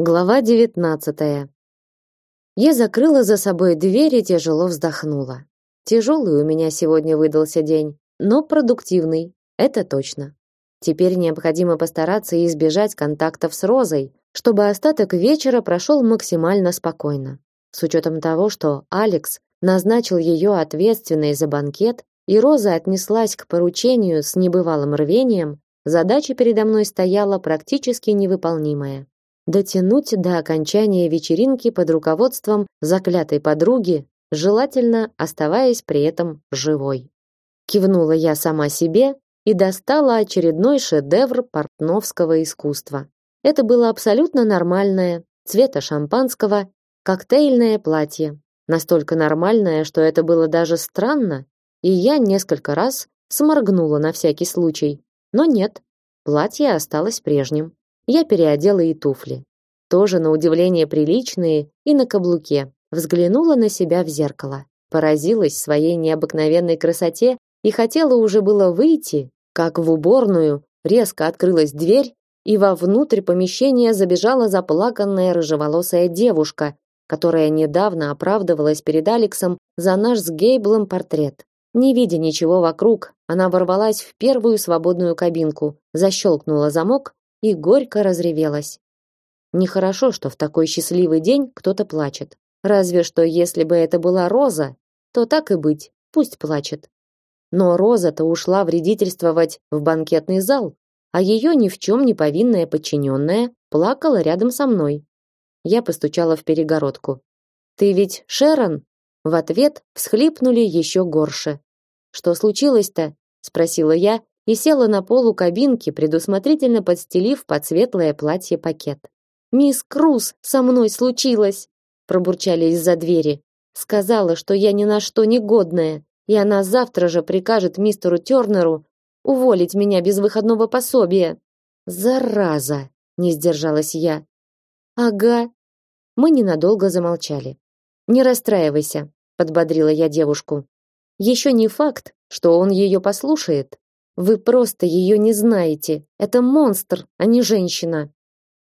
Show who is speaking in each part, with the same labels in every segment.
Speaker 1: Глава 19. Я закрыла за собой дверь и тяжело вздохнула. Тяжелый у меня сегодня выдался день, но продуктивный, это точно. Теперь необходимо постараться избежать контактов с Розой, чтобы остаток вечера прошел максимально спокойно. С учетом того, что Алекс назначил ее ответственной за банкет, и Роза отнеслась к поручению с небывалым рвением, задача передо мной стояла практически невыполнимая дотянуть до окончания вечеринки под руководством заклятой подруги, желательно оставаясь при этом живой. Кивнула я сама себе и достала очередной шедевр портновского искусства. Это было абсолютно нормальное, цвета шампанского, коктейльное платье. Настолько нормальное, что это было даже странно, и я несколько раз сморгнула на всякий случай. Но нет, платье осталось прежним я переодела и туфли. Тоже на удивление приличные и на каблуке. Взглянула на себя в зеркало. Поразилась своей необыкновенной красоте и хотела уже было выйти, как в уборную резко открылась дверь, и вовнутрь помещения забежала заплаканная рыжеволосая девушка, которая недавно оправдывалась перед Алексом за наш с Гейблом портрет. Не видя ничего вокруг, она ворвалась в первую свободную кабинку, защелкнула замок и горько разревелась. Нехорошо, что в такой счастливый день кто-то плачет. Разве что если бы это была Роза, то так и быть, пусть плачет. Но Роза-то ушла вредительствовать в банкетный зал, а ее ни в чем не повинная подчиненная плакала рядом со мной. Я постучала в перегородку. «Ты ведь Шерон?» В ответ всхлипнули еще горше. «Что случилось-то?» — спросила я, и села на полу кабинки, предусмотрительно подстелив под светлое платье пакет. «Мисс Круз, со мной случилось!» пробурчали из-за двери. Сказала, что я ни на что не годная, и она завтра же прикажет мистеру Тернеру уволить меня без выходного пособия. Зараза, не сдержалась я. Ага. Мы ненадолго замолчали. Не расстраивайся, подбодрила я девушку. Еще не факт, что он ее послушает, вы просто ее не знаете. Это монстр, а не женщина.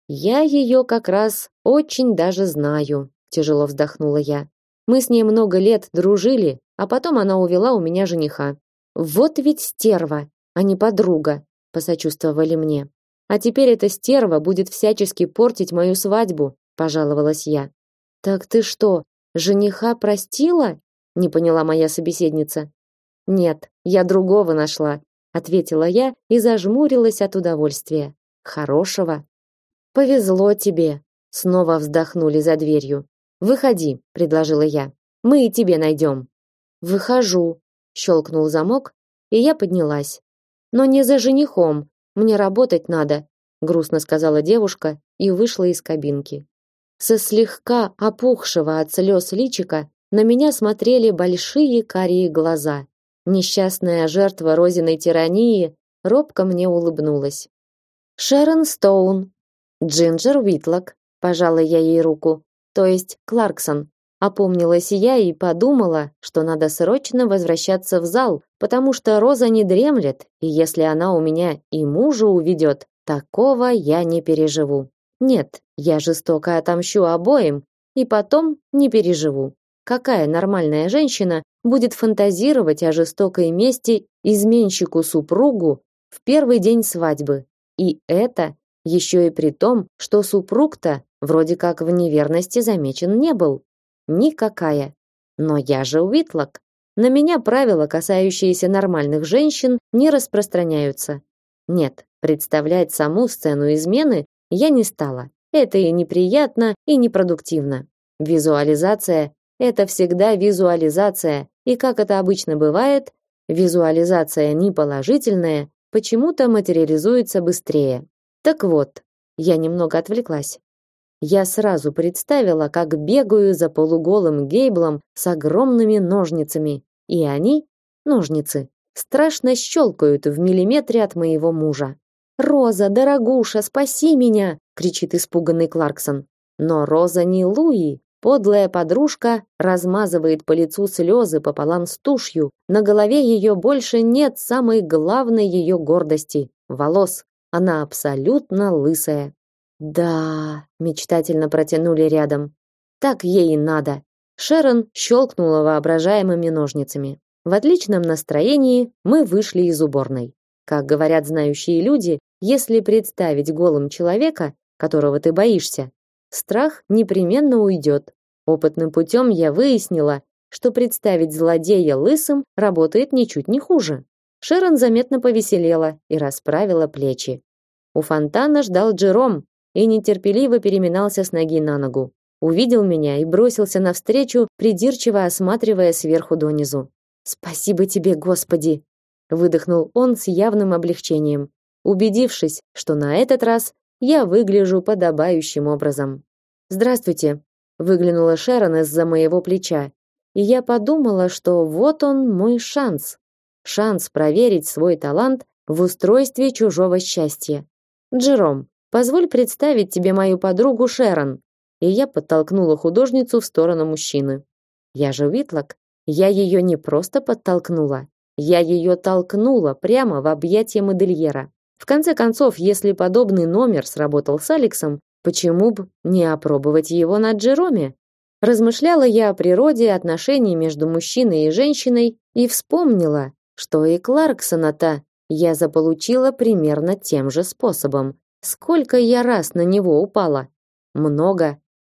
Speaker 1: Я ее как раз очень даже знаю, тяжело вздохнула я. Мы с ней много лет дружили, а потом она увела у меня жениха. Вот ведь стерва, а не подруга, посочувствовали мне. А теперь эта стерва будет всячески портить мою свадьбу, пожаловалась я. Так ты что, жениха простила? не поняла моя собеседница. Нет, я другого нашла, ответила я и зажмурилась от удовольствия. Хорошего. Повезло тебе. Снова вздохнули за дверью. Выходи, предложила я. Мы и тебе найдем. Выхожу. Щелкнул замок, и я поднялась. Но не за женихом. Мне работать надо, грустно сказала девушка и вышла из кабинки. Со слегка опухшего от слез личика на меня смотрели большие карие глаза. Несчастная жертва Розиной тирании робко мне улыбнулась. Шерон Стоун, Джинджер Уитлок, пожала я ей руку. То есть Кларксон. Опомнилась я и подумала, что надо срочно возвращаться в зал, потому что Роза не дремлет, и если она у меня и мужа уведет, такого я не переживу. Нет, я жестоко отомщу обоим, и потом не переживу. Какая нормальная женщина будет фантазировать о жестокой мести изменщику-супругу в первый день свадьбы? И это еще и при том, что супруг-то вроде как в неверности замечен не был. Никакая. Но я же Уитлок. На меня правила, касающиеся нормальных женщин, не распространяются. Нет, представлять саму сцену измены я не стала. Это и неприятно, и непродуктивно. Визуализация это всегда визуализация, и как это обычно бывает, визуализация неположительная почему-то материализуется быстрее. Так вот, я немного отвлеклась. Я сразу представила, как бегаю за полуголым Гейблом с огромными ножницами, и они, ножницы, страшно щелкают в миллиметре от моего мужа. «Роза, дорогуша, спаси меня!» — кричит испуганный Кларксон. Но Роза не Луи, Подлая подружка размазывает по лицу слезы пополам с тушью. На голове ее больше нет самой главной ее гордости волос. Она абсолютно лысая. Да, мечтательно протянули рядом. Так ей и надо. Шерон щелкнула воображаемыми ножницами. В отличном настроении мы вышли из уборной. Как говорят знающие люди, если представить голым человека, которого ты боишься, страх непременно уйдет. Опытным путем я выяснила, что представить злодея лысым работает ничуть не хуже. Шерон заметно повеселела и расправила плечи. У фонтана ждал Джером и нетерпеливо переминался с ноги на ногу. Увидел меня и бросился навстречу, придирчиво осматривая сверху донизу. «Спасибо тебе, Господи!» выдохнул он с явным облегчением, убедившись, что на этот раз я выгляжу подобающим образом. «Здравствуйте», — выглянула Шерон из-за моего плеча, и я подумала, что вот он мой шанс. Шанс проверить свой талант в устройстве чужого счастья. Джером, позволь представить тебе мою подругу Шерон. И я подтолкнула художницу в сторону мужчины. Я же Витлок. Я ее не просто подтолкнула, я ее толкнула прямо в объятия модельера. В конце концов, если подобный номер сработал с Алексом, почему бы не опробовать его на Джероме? Размышляла я о природе отношений между мужчиной и женщиной и вспомнила, что и Кларксона-то я заполучила примерно тем же способом. Сколько я раз на него упала? Много.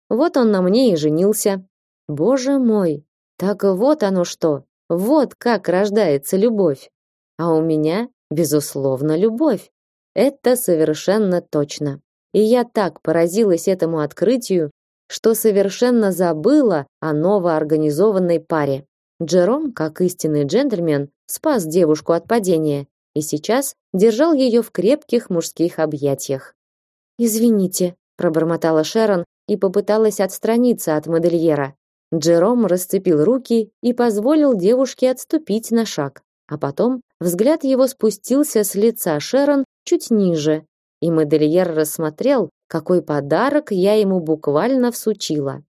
Speaker 1: Вот он на мне и женился. Боже мой, так вот оно что. Вот как рождается любовь. А у меня, безусловно, любовь. Это совершенно точно. И я так поразилась этому открытию, что совершенно забыла о новоорганизованной паре. Джером, как истинный джентльмен, спас девушку от падения и сейчас держал ее в крепких мужских объятиях. «Извините», – пробормотала Шерон и попыталась отстраниться от модельера. Джером расцепил руки и позволил девушке отступить на шаг, а потом взгляд его спустился с лица Шерон чуть ниже, и модельер рассмотрел, какой подарок я ему буквально всучила.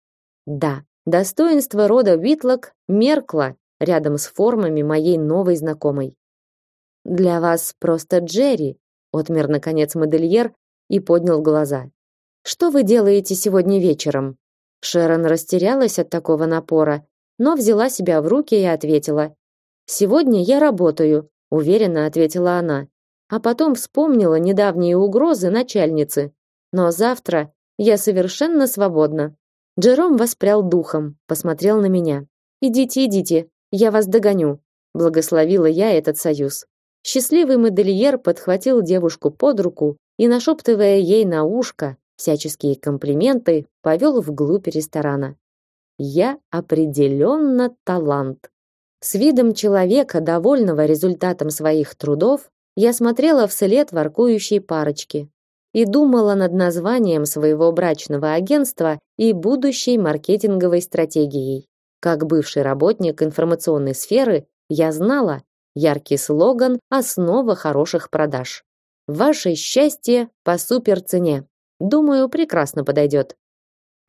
Speaker 1: Да, достоинство рода Витлок меркло рядом с формами моей новой знакомой. Для вас просто Джерри, отмер наконец модельер и поднял глаза. Что вы делаете сегодня вечером? Шерон растерялась от такого напора, но взяла себя в руки и ответила: "Сегодня я работаю", уверенно ответила она. А потом вспомнила недавние угрозы начальницы. Но завтра я совершенно свободна. Джером воспрял духом, посмотрел на меня. Идите, идите, я вас догоню, благословила я этот союз. Счастливый модельер подхватил девушку под руку и нашептывая ей на ушко всяческие комплименты, повел вглубь ресторана. Я определенно талант. С видом человека, довольного результатом своих трудов, я смотрела вслед воркующей парочки и думала над названием своего брачного агентства и будущей маркетинговой стратегией. Как бывший работник информационной сферы, я знала, яркий слоган основа хороших продаж. Ваше счастье по суперцене. Думаю, прекрасно подойдет.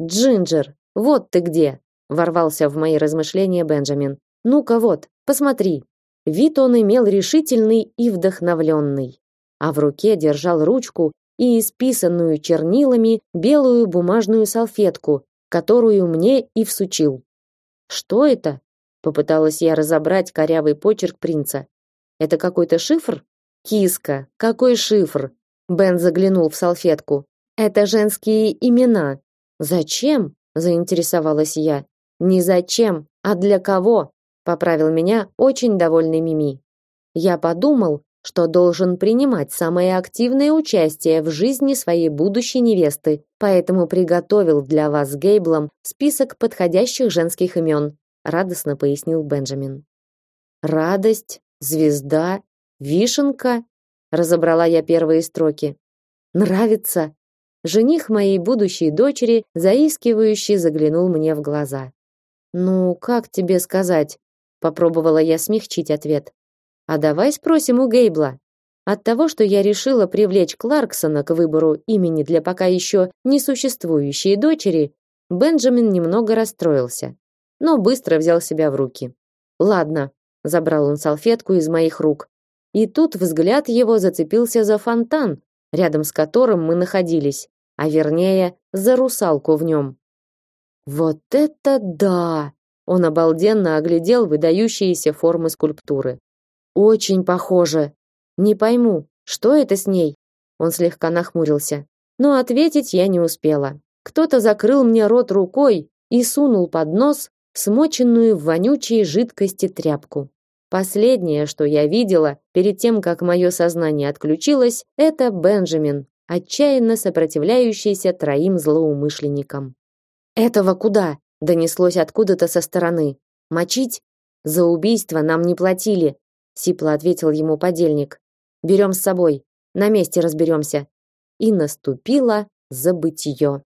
Speaker 1: Джинджер, вот ты где, ворвался в мои размышления Бенджамин. Ну-ка вот, посмотри. Вид он имел решительный и вдохновленный, а в руке держал ручку и исписанную чернилами белую бумажную салфетку, которую мне и всучил. Что это? Попыталась я разобрать корявый почерк принца. Это какой-то шифр? Киска, какой шифр? Бен заглянул в салфетку. Это женские имена. Зачем? заинтересовалась я. Не зачем, а для кого? Поправил меня очень довольный Мими. Я подумал, что должен принимать самое активное участие в жизни своей будущей невесты, поэтому приготовил для вас с Гейблом список подходящих женских имен, радостно пояснил Бенджамин. Радость, звезда, вишенка, разобрала я первые строки. Нравится, Жених моей будущей дочери, заискивающе заглянул мне в глаза. Ну, как тебе сказать? Попробовала я смягчить ответ. А давай спросим у Гейбла. От того, что я решила привлечь Кларксона к выбору имени для пока еще не существующей дочери, Бенджамин немного расстроился, но быстро взял себя в руки. Ладно, забрал он салфетку из моих рук. И тут взгляд его зацепился за фонтан, рядом с которым мы находились. а вернее, за русалку в нем. Вот это да! Он обалденно оглядел выдающиеся формы скульптуры. Очень похоже. Не пойму, что это с ней? Он слегка нахмурился. Но ответить я не успела. Кто-то закрыл мне рот рукой и сунул под нос смоченную в вонючей жидкости тряпку. Последнее, что я видела перед тем, как мое сознание отключилось, это Бенджамин, отчаянно сопротивляющийся троим злоумышленникам. Этого куда? Донеслось откуда-то со стороны. Мочить? За убийство нам не платили, сипло ответил ему подельник. Берем с собой. На месте разберемся. И наступило забытье.